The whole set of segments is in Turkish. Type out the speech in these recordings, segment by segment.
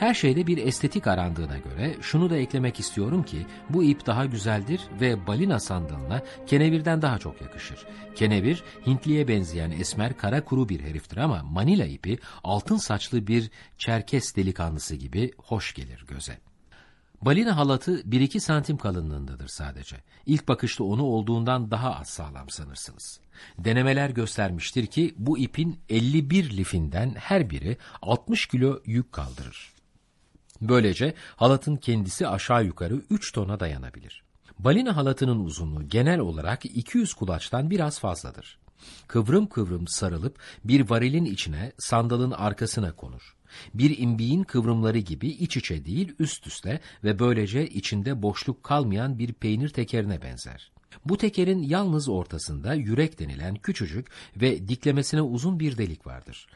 Her şeyde bir estetik arandığına göre şunu da eklemek istiyorum ki bu ip daha güzeldir ve balina sandalına kenevirden daha çok yakışır. Kenevir Hintliye benzeyen esmer kara kuru bir heriftir ama manila ipi altın saçlı bir çerkes delikanlısı gibi hoş gelir göze. Balina halatı 1-2 santim kalınlığındadır sadece. İlk bakışta onu olduğundan daha az sağlam sanırsınız. Denemeler göstermiştir ki bu ipin 51 lifinden her biri 60 kilo yük kaldırır. Böylece halatın kendisi aşağı yukarı 3 tona dayanabilir. Balina halatının uzunluğu genel olarak 200 kulaçtan biraz fazladır. Kıvrım kıvrım sarılıp bir varilin içine sandalın arkasına konur. Bir imbiğin kıvrımları gibi iç içe değil üst üste ve böylece içinde boşluk kalmayan bir peynir tekerine benzer. Bu tekerin yalnız ortasında yürek denilen küçücük ve diklemesine uzun bir delik vardır.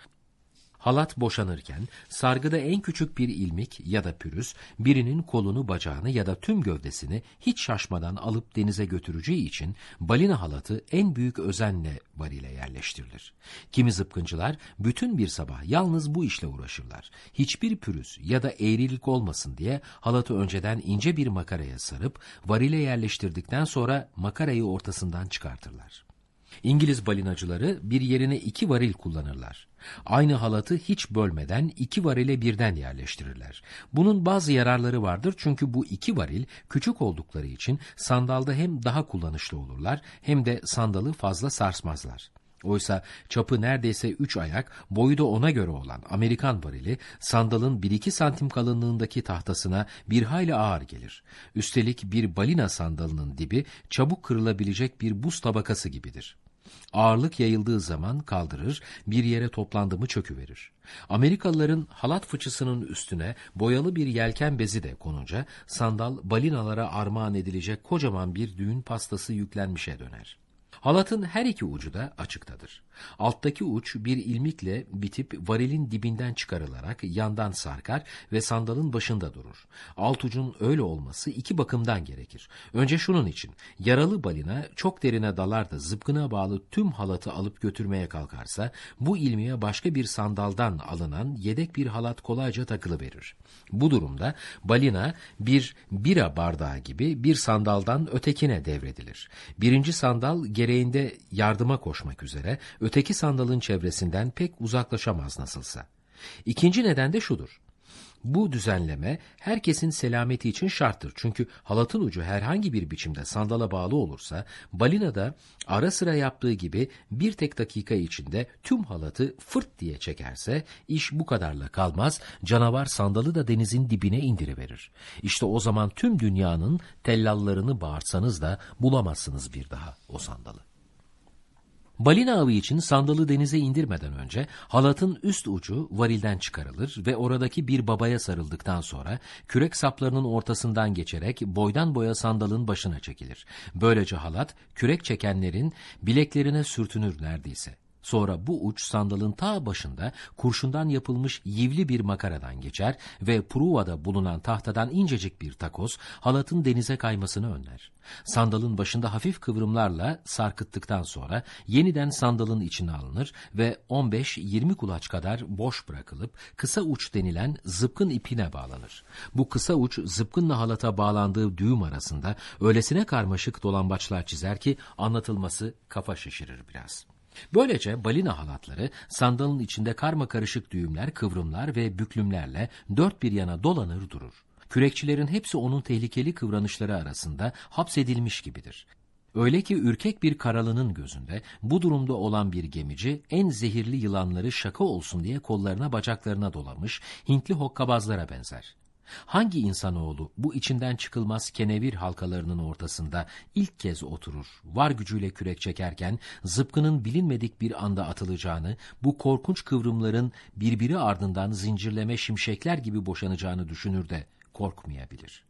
Halat boşanırken sargıda en küçük bir ilmik ya da pürüz birinin kolunu bacağını ya da tüm gövdesini hiç şaşmadan alıp denize götüreceği için balina halatı en büyük özenle varile yerleştirilir. Kimi zıpkıncılar bütün bir sabah yalnız bu işle uğraşırlar. Hiçbir pürüz ya da eğrilik olmasın diye halatı önceden ince bir makaraya sarıp varile yerleştirdikten sonra makarayı ortasından çıkartırlar. İngiliz balinacıları bir yerine iki varil kullanırlar. Aynı halatı hiç bölmeden iki varile birden yerleştirirler. Bunun bazı yararları vardır çünkü bu iki varil küçük oldukları için sandalda hem daha kullanışlı olurlar hem de sandalı fazla sarsmazlar. Oysa çapı neredeyse üç ayak, boyu da ona göre olan Amerikan varili sandalın 1-2 santim kalınlığındaki tahtasına bir hayli ağır gelir. Üstelik bir balina sandalının dibi çabuk kırılabilecek bir buz tabakası gibidir. Ağırlık yayıldığı zaman kaldırır, bir yere toplandı mı çöküverir. Amerikalıların halat fıçısının üstüne boyalı bir yelken bezi de konunca sandal balinalara armağan edilecek kocaman bir düğün pastası yüklenmişe döner. Halatın her iki ucu da açıktadır. Alttaki uç bir ilmikle bitip varilin dibinden çıkarılarak yandan sarkar ve sandalın başında durur. Alt ucun öyle olması iki bakımdan gerekir. Önce şunun için, yaralı balina çok derine dalar da zıpkına bağlı tüm halatı alıp götürmeye kalkarsa, bu ilmiğe başka bir sandaldan alınan yedek bir halat kolayca takılıverir. Bu durumda balina bir bira bardağı gibi bir sandaldan ötekine devredilir. Birinci sandal gereğinde yardıma koşmak üzere öteki sandalın çevresinden pek uzaklaşamaz nasılsa. İkinci neden de şudur. Bu düzenleme herkesin selameti için şarttır. Çünkü halatın ucu herhangi bir biçimde sandala bağlı olursa, balina da ara sıra yaptığı gibi bir tek dakika içinde tüm halatı fırt diye çekerse, iş bu kadarla kalmaz, canavar sandalı da denizin dibine indiriverir. İşte o zaman tüm dünyanın tellallarını bağırsanız da bulamazsınız bir daha o sandalı. Balina avı için sandalı denize indirmeden önce halatın üst ucu varilden çıkarılır ve oradaki bir babaya sarıldıktan sonra kürek saplarının ortasından geçerek boydan boya sandalın başına çekilir. Böylece halat kürek çekenlerin bileklerine sürtünür neredeyse. Sonra bu uç sandalın ta başında kurşundan yapılmış yivli bir makaradan geçer ve pruvada bulunan tahtadan incecik bir takoz halatın denize kaymasını önler. Sandalın başında hafif kıvrımlarla sarkıttıktan sonra yeniden sandalın içine alınır ve 15-20 kulaç kadar boş bırakılıp kısa uç denilen zıpkın ipine bağlanır. Bu kısa uç zıpkınla halata bağlandığı düğüm arasında öylesine karmaşık dolambaçlar çizer ki anlatılması kafa şişirir biraz. Böylece balina halatları sandalın içinde karma karışık düğümler, kıvrımlar ve büklümlerle dört bir yana dolanır durur. Kürekçilerin hepsi onun tehlikeli kıvranışları arasında hapsedilmiş gibidir. Öyle ki ürkek bir karalının gözünde bu durumda olan bir gemici en zehirli yılanları şaka olsun diye kollarına bacaklarına dolamış Hintli hokkabazlara benzer. Hangi insanoğlu bu içinden çıkılmaz kenevir halkalarının ortasında ilk kez oturur, var gücüyle kürek çekerken zıpkının bilinmedik bir anda atılacağını, bu korkunç kıvrımların birbiri ardından zincirleme şimşekler gibi boşanacağını düşünür de korkmayabilir.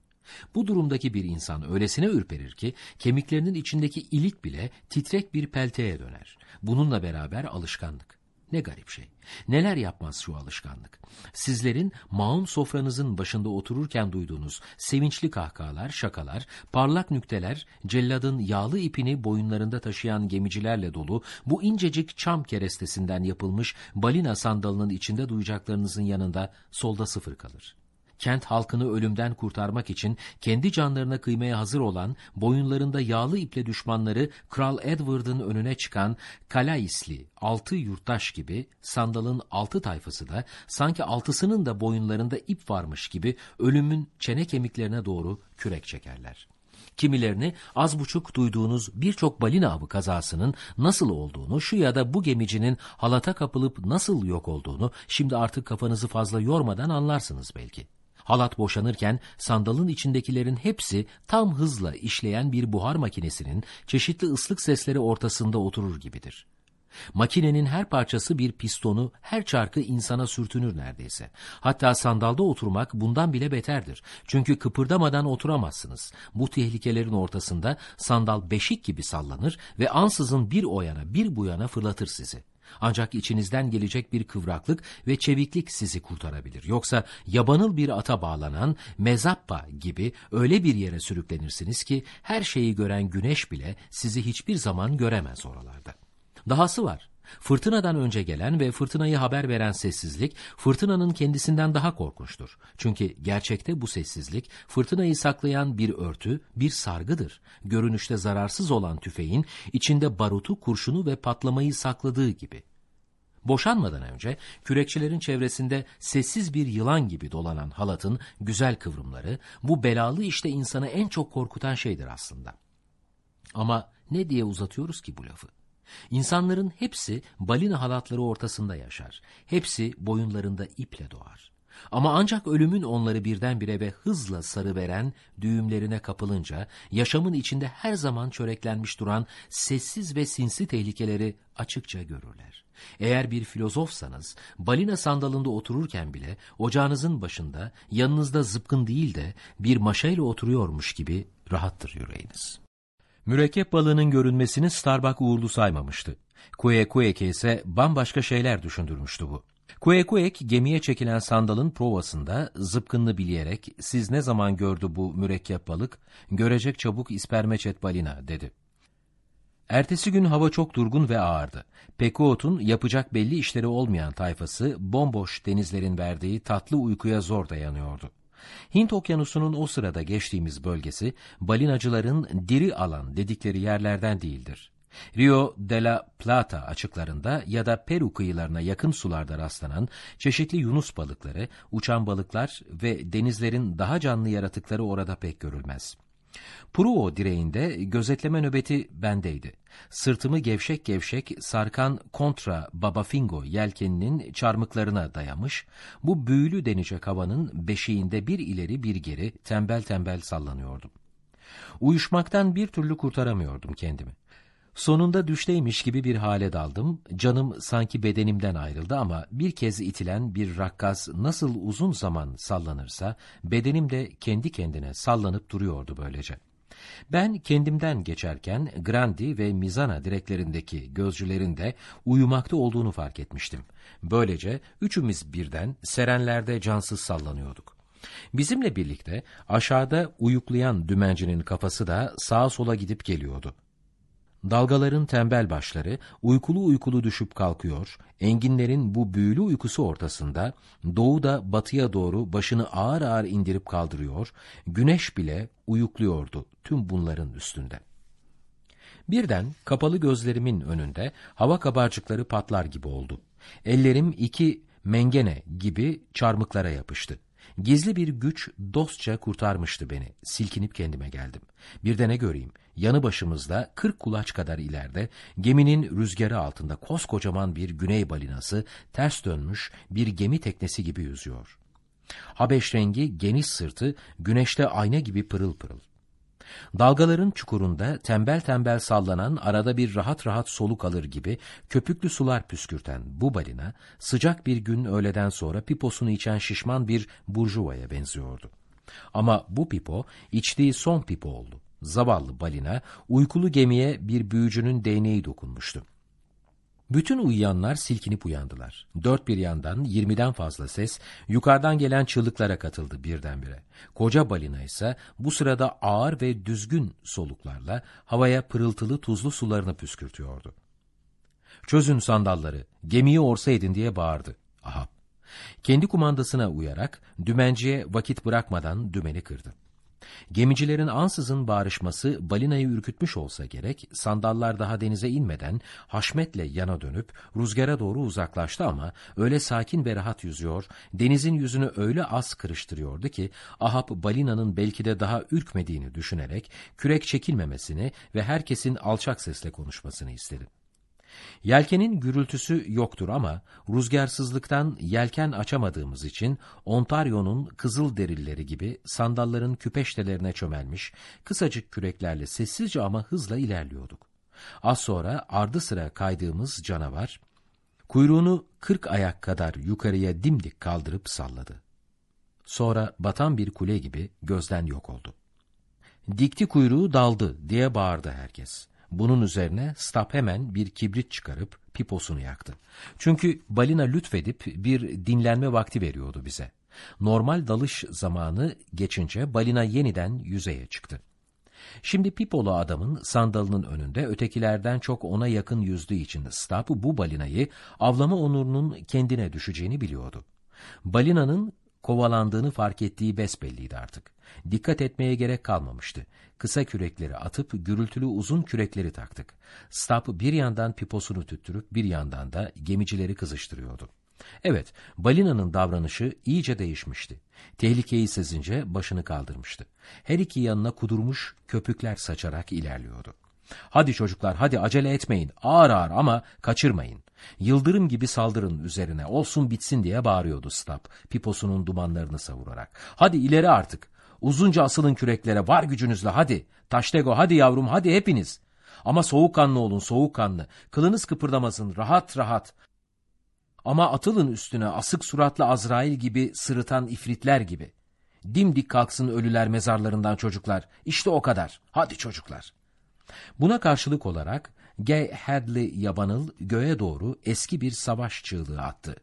Bu durumdaki bir insan öylesine ürperir ki kemiklerinin içindeki ilik bile titrek bir pelteye döner. Bununla beraber alışkanlık. Ne garip şey. Neler yapmaz şu alışkanlık. Sizlerin maun sofranızın başında otururken duyduğunuz sevinçli kahkahalar, şakalar, parlak nükteler, celladın yağlı ipini boyunlarında taşıyan gemicilerle dolu bu incecik çam kerestesinden yapılmış balina sandalının içinde duyacaklarınızın yanında solda sıfır kalır. Kent halkını ölümden kurtarmak için kendi canlarına kıymaya hazır olan, boyunlarında yağlı iple düşmanları Kral Edward'ın önüne çıkan Kalaisli, altı yurttaş gibi sandalın altı tayfası da sanki altısının da boyunlarında ip varmış gibi ölümün çene kemiklerine doğru kürek çekerler. Kimilerini az buçuk duyduğunuz birçok balina avı kazasının nasıl olduğunu, şu ya da bu gemicinin halata kapılıp nasıl yok olduğunu şimdi artık kafanızı fazla yormadan anlarsınız belki. Halat boşanırken sandalın içindekilerin hepsi tam hızla işleyen bir buhar makinesinin çeşitli ıslık sesleri ortasında oturur gibidir. Makinenin her parçası bir pistonu, her çarkı insana sürtünür neredeyse. Hatta sandalda oturmak bundan bile beterdir. Çünkü kıpırdamadan oturamazsınız. Bu tehlikelerin ortasında sandal beşik gibi sallanır ve ansızın bir o yana bir bu yana fırlatır sizi. Ancak içinizden gelecek bir kıvraklık ve çeviklik sizi kurtarabilir. Yoksa yabanıl bir ata bağlanan mezappa gibi öyle bir yere sürüklenirsiniz ki her şeyi gören güneş bile sizi hiçbir zaman göremez oralarda. Dahası var. Fırtınadan önce gelen ve fırtınayı haber veren sessizlik, fırtınanın kendisinden daha korkunçtur. Çünkü gerçekte bu sessizlik, fırtınayı saklayan bir örtü, bir sargıdır. Görünüşte zararsız olan tüfeğin, içinde barutu, kurşunu ve patlamayı sakladığı gibi. Boşanmadan önce kürekçilerin çevresinde sessiz bir yılan gibi dolanan halatın güzel kıvrımları, bu belalı işte insanı en çok korkutan şeydir aslında. Ama ne diye uzatıyoruz ki bu lafı? İnsanların hepsi balina halatları ortasında yaşar. Hepsi boyunlarında iple doğar. Ama ancak ölümün onları birdenbire ve hızla sarıveren düğümlerine kapılınca yaşamın içinde her zaman çöreklenmiş duran sessiz ve sinsi tehlikeleri açıkça görürler. Eğer bir filozofsanız balina sandalında otururken bile ocağınızın başında yanınızda zıpkın değil de bir maşayla oturuyormuş gibi rahattır yüreğiniz. Mürekkep balığının görünmesini Starbuck uğurlu saymamıştı. Kuekuek'e ise bambaşka şeyler düşündürmüştü bu. Kuekuek gemiye çekilen sandalın provasında zıpkınlı bileyerek siz ne zaman gördü bu mürekkep balık, görecek çabuk ispermeçet balina dedi. Ertesi gün hava çok durgun ve ağırdı. Pekuot'un yapacak belli işleri olmayan tayfası bomboş denizlerin verdiği tatlı uykuya zor dayanıyordu. Hint okyanusunun o sırada geçtiğimiz bölgesi balinacıların diri alan dedikleri yerlerden değildir. Rio de la Plata açıklarında ya da Peru kıyılarına yakın sularda rastlanan çeşitli yunus balıkları, uçan balıklar ve denizlerin daha canlı yaratıkları orada pek görülmez. Pruo direğinde gözetleme nöbeti bendeydi. Sırtımı gevşek gevşek sarkan kontra babafingo yelkeninin çarmıklarına dayamış, bu büyülü denecek havanın beşiğinde bir ileri bir geri tembel tembel sallanıyordum. Uyuşmaktan bir türlü kurtaramıyordum kendimi. Sonunda düşteymiş gibi bir hale daldım. Canım sanki bedenimden ayrıldı ama bir kez itilen bir rakkas nasıl uzun zaman sallanırsa bedenim de kendi kendine sallanıp duruyordu böylece. Ben kendimden geçerken Grandi ve Mizana direklerindeki gözcülerin de uyumakta olduğunu fark etmiştim. Böylece üçümüz birden serenlerde cansız sallanıyorduk. Bizimle birlikte aşağıda uyuklayan dümencinin kafası da sağa sola gidip geliyordu. Dalgaların tembel başları uykulu uykulu düşüp kalkıyor, enginlerin bu büyülü uykusu ortasında doğuda batıya doğru başını ağır ağır indirip kaldırıyor, güneş bile uyukluyordu tüm bunların üstünde. Birden kapalı gözlerimin önünde hava kabarcıkları patlar gibi oldu. Ellerim iki mengene gibi çarmıklara yapıştı. Gizli bir güç dostça kurtarmıştı beni. Silkinip kendime geldim. Bir de ne göreyim? Yanı başımızda kırk kulaç kadar ileride geminin rüzgarı altında koskocaman bir güney balinası ters dönmüş bir gemi teknesi gibi yüzüyor. Habeş rengi geniş sırtı güneşte ayna gibi pırıl pırıl. Dalgaların çukurunda tembel tembel sallanan arada bir rahat rahat soluk alır gibi köpüklü sular püskürten bu balina sıcak bir gün öğleden sonra piposunu içen şişman bir burjuvaya benziyordu. Ama bu pipo içtiği son pipo oldu. Zavallı balina uykulu gemiye bir büyücünün değneği dokunmuştu. Bütün uyuyanlar silkinip uyandılar. Dört bir yandan yirmiden fazla ses yukarıdan gelen çığlıklara katıldı birdenbire. Koca balina ise bu sırada ağır ve düzgün soluklarla havaya pırıltılı tuzlu sularını püskürtüyordu. Çözün sandalları, gemiyi orsa edin diye bağırdı. Ahab. Kendi kumandasına uyarak dümenciye vakit bırakmadan dümeni kırdı. Gemicilerin ansızın bağrışması balinayı ürkütmüş olsa gerek, sandallar daha denize inmeden haşmetle yana dönüp rüzgara doğru uzaklaştı ama öyle sakin ve rahat yüzüyor, denizin yüzünü öyle az kırıştırıyordu ki Ahab balinanın belki de daha ürkmediğini düşünerek kürek çekilmemesini ve herkesin alçak sesle konuşmasını istedi. Yelkenin gürültüsü yoktur ama rüzgarsızlıktan yelken açamadığımız için Ontario'nun kızıl derilleri gibi sandalların küpeştelerine çömelmiş, kısacık küreklerle sessizce ama hızla ilerliyorduk. Az sonra ardı sıra kaydığımız canavar, kuyruğunu kırk ayak kadar yukarıya dimdik kaldırıp salladı. Sonra batan bir kule gibi gözden yok oldu. Dikti kuyruğu daldı diye bağırdı herkes. Bunun üzerine Stab hemen bir kibrit çıkarıp piposunu yaktı. Çünkü balina lütfedip bir dinlenme vakti veriyordu bize. Normal dalış zamanı geçince balina yeniden yüzeye çıktı. Şimdi pipolu adamın sandalının önünde ötekilerden çok ona yakın yüzdüğü için Stab bu balinayı avlama onurunun kendine düşeceğini biliyordu. Balinanın kovalandığını fark ettiği besbelliydi artık. Dikkat etmeye gerek kalmamıştı. Kısa kürekleri atıp gürültülü uzun kürekleri taktık. Stab bir yandan piposunu tüttürüp bir yandan da gemicileri kızıştırıyordu. Evet, balinanın davranışı iyice değişmişti. Tehlikeyi sezince başını kaldırmıştı. Her iki yanına kudurmuş köpükler saçarak ilerliyordu. Hadi çocuklar hadi acele etmeyin. Ağır ağır ama kaçırmayın. Yıldırım gibi saldırın üzerine olsun bitsin diye bağırıyordu Stab piposunun dumanlarını savurarak. Hadi ileri artık. Uzunca asılın küreklere var gücünüzle hadi. Taştego hadi yavrum hadi hepiniz. Ama soğukkanlı olun soğukkanlı. Kılınız kıpırdamasın rahat rahat. Ama atılın üstüne asık suratlı Azrail gibi sırıtan ifritler gibi. Dimdik kalksın ölüler mezarlarından çocuklar. İşte o kadar. Hadi çocuklar. Buna karşılık olarak Gay Hadley Yabanıl göğe doğru eski bir savaş çığlığı attı.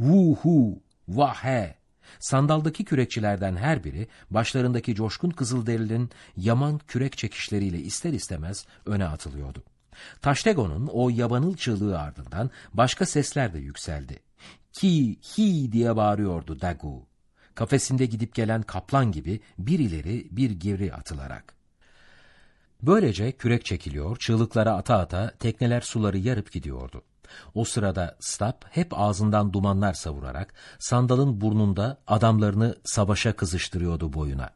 Vuhu, vahe. Sandaldaki kürekçilerden her biri başlarındaki coşkun kızılderinin yaman kürek çekişleriyle ister istemez öne atılıyordu. Taştego'nun o yabanıl çığlığı ardından başka sesler de yükseldi. Ki, hi diye bağırıyordu Dagu. Kafesinde gidip gelen kaplan gibi bir ileri bir geri atılarak. Böylece kürek çekiliyor, çığlıklara ata ata tekneler suları yarıp gidiyordu. O sırada Stab hep ağzından dumanlar savurarak sandalın burnunda adamlarını savaşa kızıştırıyordu boyuna.